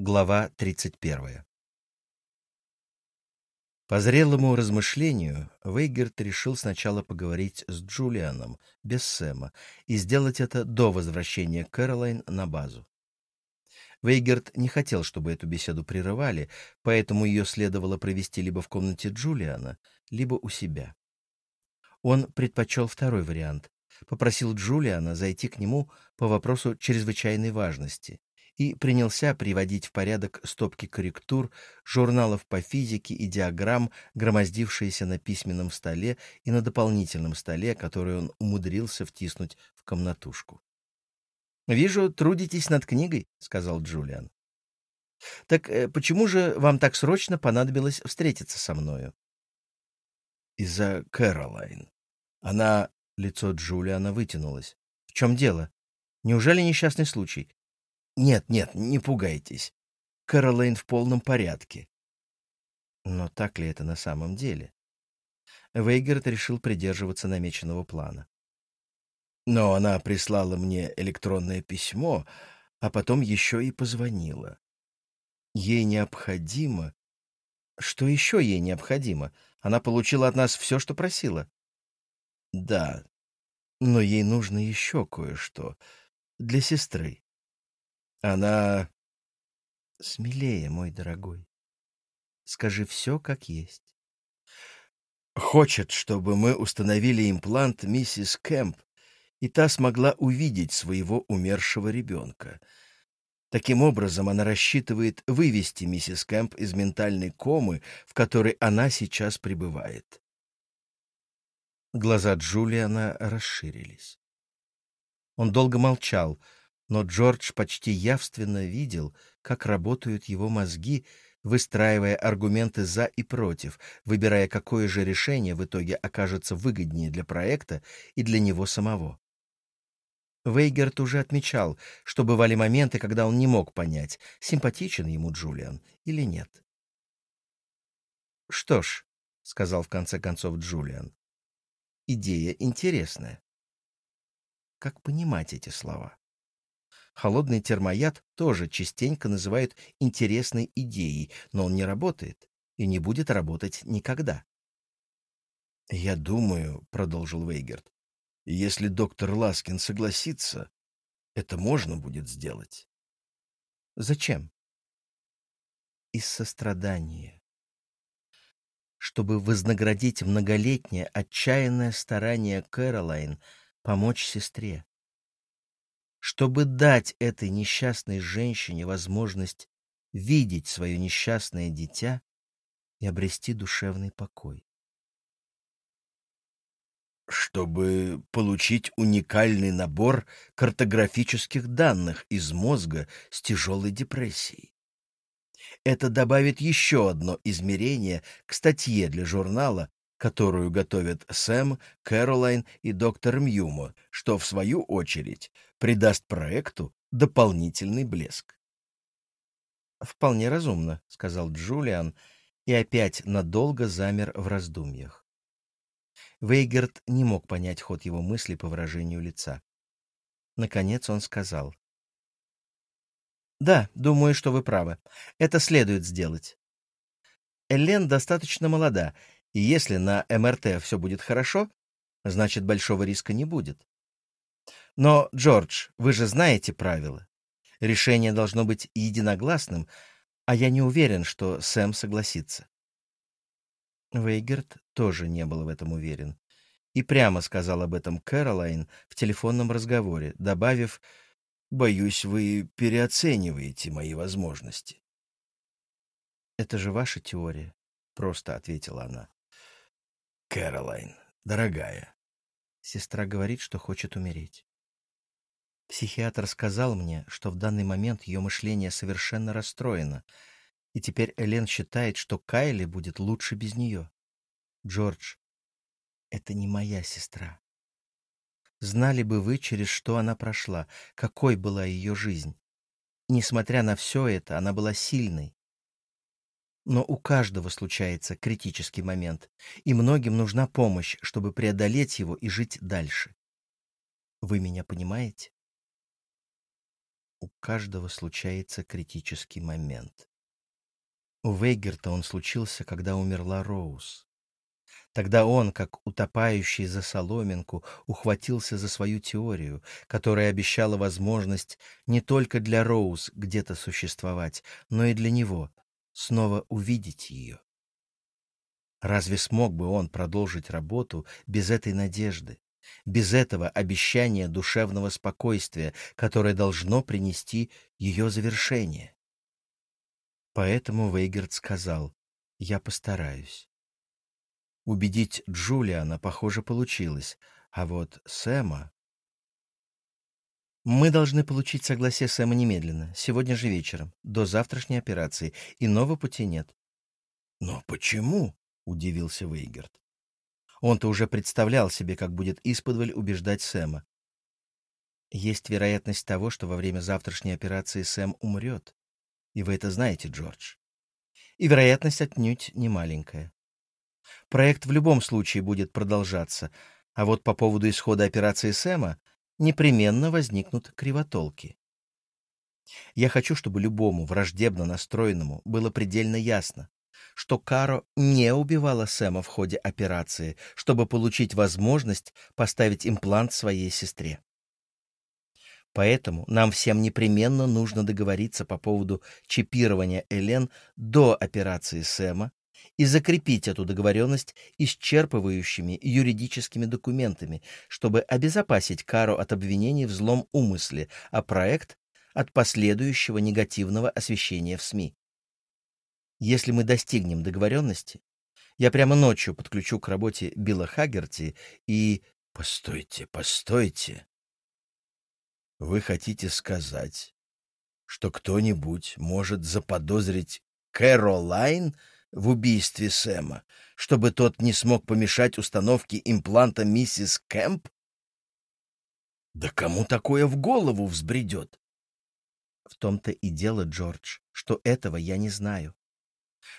Глава 31. По зрелому размышлению Вейгерт решил сначала поговорить с Джулианом, без Сэма, и сделать это до возвращения Кэролайн на базу. Вейгерт не хотел, чтобы эту беседу прерывали, поэтому ее следовало провести либо в комнате Джулиана, либо у себя. Он предпочел второй вариант. Попросил Джулиана зайти к нему по вопросу чрезвычайной важности и принялся приводить в порядок стопки корректур, журналов по физике и диаграмм, громоздившиеся на письменном столе и на дополнительном столе, который он умудрился втиснуть в комнатушку. «Вижу, трудитесь над книгой», — сказал Джулиан. «Так э, почему же вам так срочно понадобилось встретиться со мною?» «Из-за Кэролайн. Она...» — лицо Джулиана вытянулось. «В чем дело? Неужели несчастный случай? Нет, нет, не пугайтесь. Кэролайн в полном порядке. Но так ли это на самом деле? Вейгерт решил придерживаться намеченного плана. Но она прислала мне электронное письмо, а потом еще и позвонила. Ей необходимо... Что еще ей необходимо? Она получила от нас все, что просила. Да, но ей нужно еще кое-что для сестры. Она... Смелее, мой дорогой. Скажи все как есть. Хочет, чтобы мы установили имплант миссис Кэмп, и та смогла увидеть своего умершего ребенка. Таким образом, она рассчитывает вывести миссис Кэмп из ментальной комы, в которой она сейчас пребывает. Глаза Джулиана расширились. Он долго молчал, но Джордж почти явственно видел, как работают его мозги, выстраивая аргументы «за» и «против», выбирая, какое же решение в итоге окажется выгоднее для проекта и для него самого. Вейгерт уже отмечал, что бывали моменты, когда он не мог понять, симпатичен ему Джулиан или нет. «Что ж», — сказал в конце концов Джулиан, — «идея интересная». Как понимать эти слова? Холодный термояд тоже частенько называют интересной идеей, но он не работает и не будет работать никогда. «Я думаю», — продолжил Вейгерт, — «если доктор Ласкин согласится, это можно будет сделать». «Зачем?» «Из сострадания. Чтобы вознаградить многолетнее отчаянное старание Кэролайн помочь сестре чтобы дать этой несчастной женщине возможность видеть свое несчастное дитя и обрести душевный покой. Чтобы получить уникальный набор картографических данных из мозга с тяжелой депрессией. Это добавит еще одно измерение к статье для журнала которую готовят Сэм, Кэролайн и доктор Мьюмо, что, в свою очередь, придаст проекту дополнительный блеск. «Вполне разумно», — сказал Джулиан, и опять надолго замер в раздумьях. Вейгерт не мог понять ход его мысли по выражению лица. Наконец он сказал. «Да, думаю, что вы правы. Это следует сделать. Элен достаточно молода, и если на МРТ все будет хорошо, значит, большого риска не будет. Но, Джордж, вы же знаете правила. Решение должно быть единогласным, а я не уверен, что Сэм согласится. Вейгерт тоже не был в этом уверен. И прямо сказал об этом Кэролайн в телефонном разговоре, добавив «Боюсь, вы переоцениваете мои возможности». «Это же ваша теория», — просто ответила она. Кэролайн, дорогая. Сестра говорит, что хочет умереть. Психиатр сказал мне, что в данный момент ее мышление совершенно расстроено, и теперь Элен считает, что Кайли будет лучше без нее. Джордж, это не моя сестра. Знали бы вы, через что она прошла, какой была ее жизнь. Несмотря на все это, она была сильной, но у каждого случается критический момент, и многим нужна помощь, чтобы преодолеть его и жить дальше. Вы меня понимаете? У каждого случается критический момент. У Вейгерта он случился, когда умерла Роуз. Тогда он, как утопающий за соломинку, ухватился за свою теорию, которая обещала возможность не только для Роуз где-то существовать, но и для него снова увидеть ее. Разве смог бы он продолжить работу без этой надежды, без этого обещания душевного спокойствия, которое должно принести ее завершение? Поэтому Вейгерт сказал, «Я постараюсь». Убедить Джулиана, похоже, получилось, а вот Сэма... Мы должны получить согласие Сэма немедленно, сегодня же вечером, до завтрашней операции. Иного пути нет. Но почему? удивился Вейгерт. Он-то уже представлял себе, как будет исподволь убеждать Сэма. Есть вероятность того, что во время завтрашней операции Сэм умрет. И вы это знаете, Джордж. И вероятность отнюдь не маленькая. Проект в любом случае будет продолжаться, а вот по поводу исхода операции Сэма непременно возникнут кривотолки. Я хочу, чтобы любому враждебно настроенному было предельно ясно, что Каро не убивала Сэма в ходе операции, чтобы получить возможность поставить имплант своей сестре. Поэтому нам всем непременно нужно договориться по поводу чипирования Элен до операции Сэма и закрепить эту договоренность исчерпывающими юридическими документами, чтобы обезопасить Каро от обвинений в злом умысле, а проект — от последующего негативного освещения в СМИ. Если мы достигнем договоренности, я прямо ночью подключу к работе Билла Хагерти и... Постойте, постойте. Вы хотите сказать, что кто-нибудь может заподозрить Кэролайн в убийстве Сэма, чтобы тот не смог помешать установке импланта миссис Кэмп? Да кому такое в голову взбредет? В том-то и дело, Джордж, что этого я не знаю.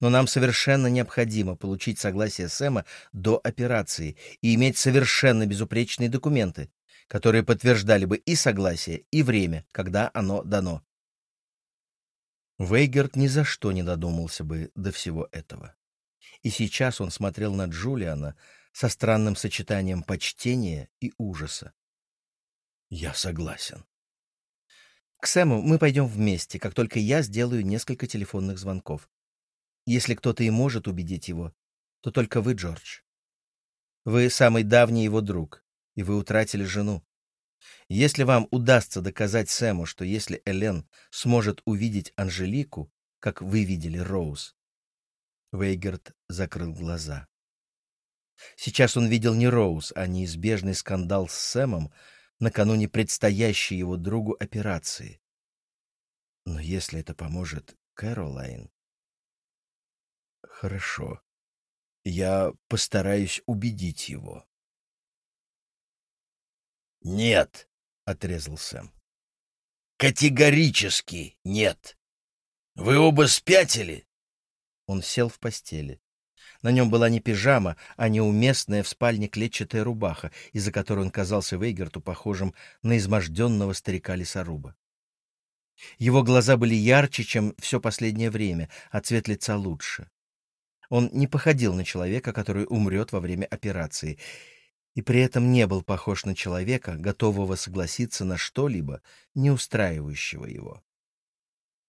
Но нам совершенно необходимо получить согласие Сэма до операции и иметь совершенно безупречные документы, которые подтверждали бы и согласие, и время, когда оно дано. Вейгерт ни за что не додумался бы до всего этого. И сейчас он смотрел на Джулиана со странным сочетанием почтения и ужаса. «Я согласен». «К Сэму мы пойдем вместе, как только я сделаю несколько телефонных звонков. Если кто-то и может убедить его, то только вы, Джордж. Вы самый давний его друг, и вы утратили жену. Если вам удастся доказать Сэму, что если Элен сможет увидеть Анжелику, как вы видели Роуз... Вейгерт закрыл глаза. Сейчас он видел не Роуз, а неизбежный скандал с Сэмом накануне предстоящей его другу операции. Но если это поможет Кэролайн... Хорошо. Я постараюсь убедить его. Нет, отрезал Сэм. Категорически нет. Вы оба спятили? Он сел в постели. На нем была не пижама, а неуместная в спальне клетчатая рубаха, из-за которой он казался Вейгерту похожим на изможденного старика-лесоруба. Его глаза были ярче, чем все последнее время, а цвет лица лучше. Он не походил на человека, который умрет во время операции, и при этом не был похож на человека, готового согласиться на что-либо, не устраивающего его.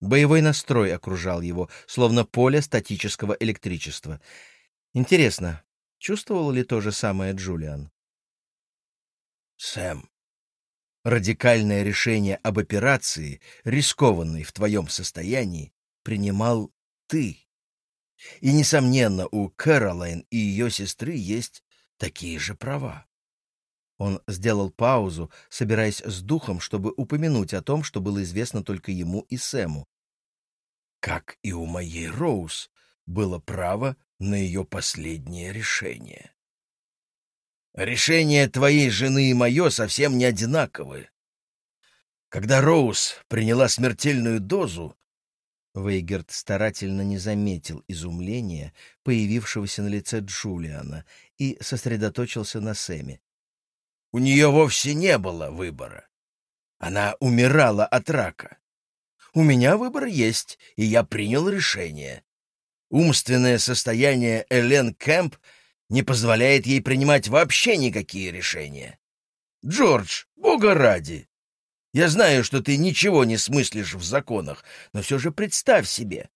Боевой настрой окружал его, словно поле статического электричества. Интересно, чувствовал ли то же самое Джулиан? «Сэм, радикальное решение об операции, рискованной в твоем состоянии, принимал ты. И, несомненно, у Кэролайн и ее сестры есть такие же права. Он сделал паузу, собираясь с духом, чтобы упомянуть о том, что было известно только ему и Сэму. Как и у моей Роуз было право на ее последнее решение. Решение твоей жены и мое совсем не одинаковые. Когда Роуз приняла смертельную дозу, Вейгерт старательно не заметил изумления, появившегося на лице Джулиана, и сосредоточился на Сэме. «У нее вовсе не было выбора. Она умирала от рака. У меня выбор есть, и я принял решение. Умственное состояние Элен Кэмп не позволяет ей принимать вообще никакие решения. Джордж, бога ради! Я знаю, что ты ничего не смыслишь в законах, но все же представь себе,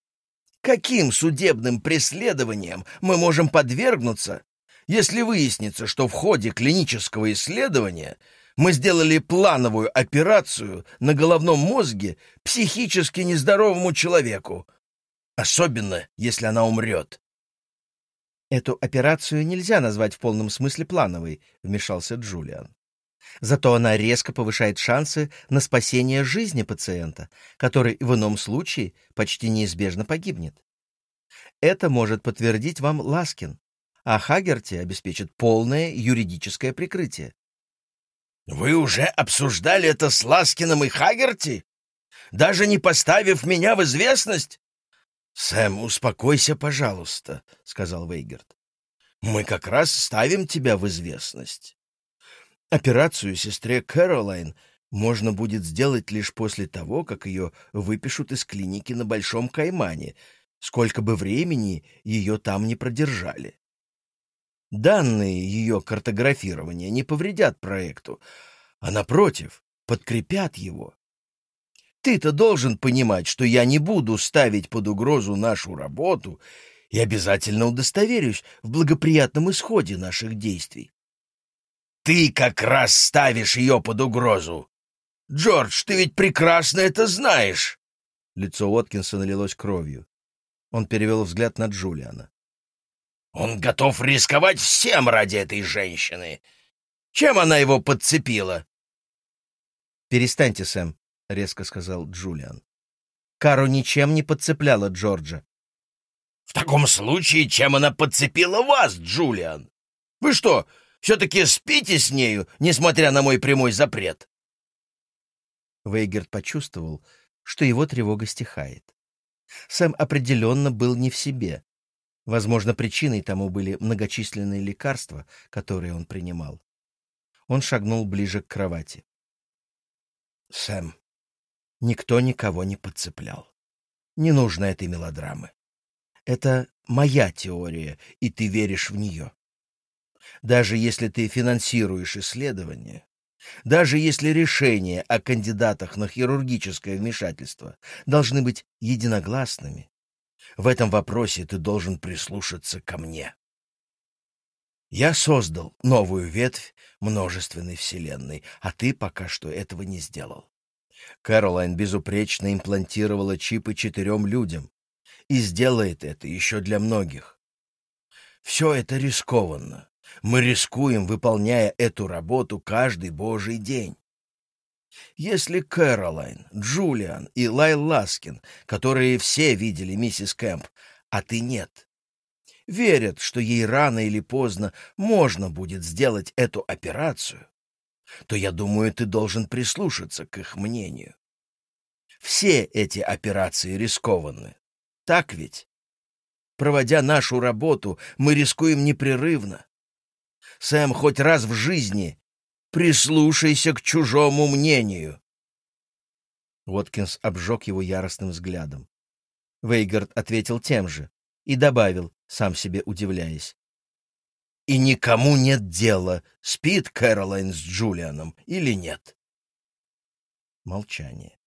каким судебным преследованием мы можем подвергнуться, если выяснится, что в ходе клинического исследования мы сделали плановую операцию на головном мозге психически нездоровому человеку, особенно если она умрет. «Эту операцию нельзя назвать в полном смысле плановой», — вмешался Джулиан. Зато она резко повышает шансы на спасение жизни пациента, который в ином случае почти неизбежно погибнет. Это может подтвердить вам Ласкин, а Хагерти обеспечит полное юридическое прикрытие. «Вы уже обсуждали это с Ласкиным и Хагерти? Даже не поставив меня в известность?» «Сэм, успокойся, пожалуйста», — сказал Вейгерт. «Мы как раз ставим тебя в известность. Операцию сестре Кэролайн можно будет сделать лишь после того, как ее выпишут из клиники на Большом Каймане, сколько бы времени ее там не продержали. Данные ее картографирования не повредят проекту, а, напротив, подкрепят его. Ты-то должен понимать, что я не буду ставить под угрозу нашу работу и обязательно удостоверюсь в благоприятном исходе наших действий. Ты как раз ставишь ее под угрозу. Джордж, ты ведь прекрасно это знаешь. Лицо Уоткинса налилось кровью. Он перевел взгляд на Джулиана. Он готов рисковать всем ради этой женщины. Чем она его подцепила? «Перестаньте, Сэм», — резко сказал Джулиан. Кару ничем не подцепляла Джорджа. «В таком случае, чем она подцепила вас, Джулиан? Вы что, все-таки спите с нею, несмотря на мой прямой запрет?» Вейгерт почувствовал, что его тревога стихает. Сэм определенно был не в себе. Возможно, причиной тому были многочисленные лекарства, которые он принимал. Он шагнул ближе к кровати. «Сэм, никто никого не подцеплял. Не нужно этой мелодрамы. Это моя теория, и ты веришь в нее даже если ты финансируешь исследования, даже если решения о кандидатах на хирургическое вмешательство должны быть единогласными, в этом вопросе ты должен прислушаться ко мне. Я создал новую ветвь множественной вселенной, а ты пока что этого не сделал. Кэролайн безупречно имплантировала чипы четырем людям и сделает это еще для многих. Все это рискованно. Мы рискуем, выполняя эту работу каждый божий день. Если Кэролайн, Джулиан и Лай Ласкин, которые все видели миссис Кэмп, а ты нет, верят, что ей рано или поздно можно будет сделать эту операцию, то, я думаю, ты должен прислушаться к их мнению. Все эти операции рискованны. Так ведь? Проводя нашу работу, мы рискуем непрерывно. Сэм, хоть раз в жизни прислушайся к чужому мнению. Уоткинс обжег его яростным взглядом. Вейгард ответил тем же и добавил, сам себе удивляясь. «И никому нет дела, спит Кэролайн с Джулианом или нет». Молчание.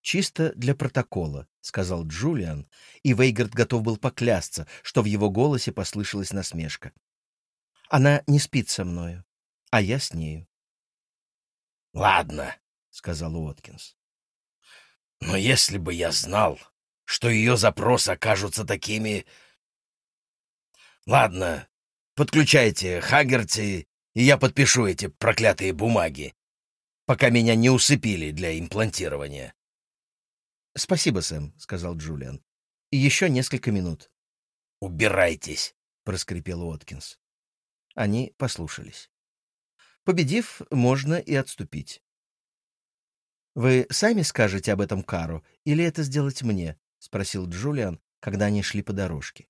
«Чисто для протокола», — сказал Джулиан, и Вейгард готов был поклясться, что в его голосе послышалась насмешка. Она не спит со мною, а я с нею. — Ладно, — сказал Уоткинс. — Но если бы я знал, что ее запросы окажутся такими... Ладно, подключайте Хагерти, и я подпишу эти проклятые бумаги, пока меня не усыпили для имплантирования. — Спасибо, Сэм, — сказал Джулиан. — еще несколько минут. — Убирайтесь, — проскрипел Уоткинс. Они послушались. Победив, можно и отступить. «Вы сами скажете об этом Кару, или это сделать мне?» — спросил Джулиан, когда они шли по дорожке.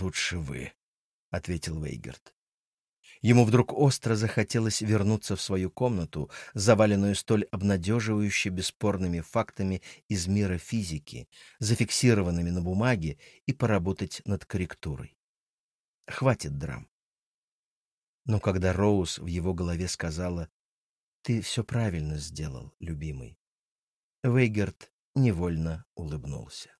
«Лучше вы», — ответил Вейгерт. Ему вдруг остро захотелось вернуться в свою комнату, заваленную столь обнадеживающе бесспорными фактами из мира физики, зафиксированными на бумаге, и поработать над корректурой. Хватит драм. Но когда Роуз в его голове сказала «Ты все правильно сделал, любимый», Вейгерт невольно улыбнулся.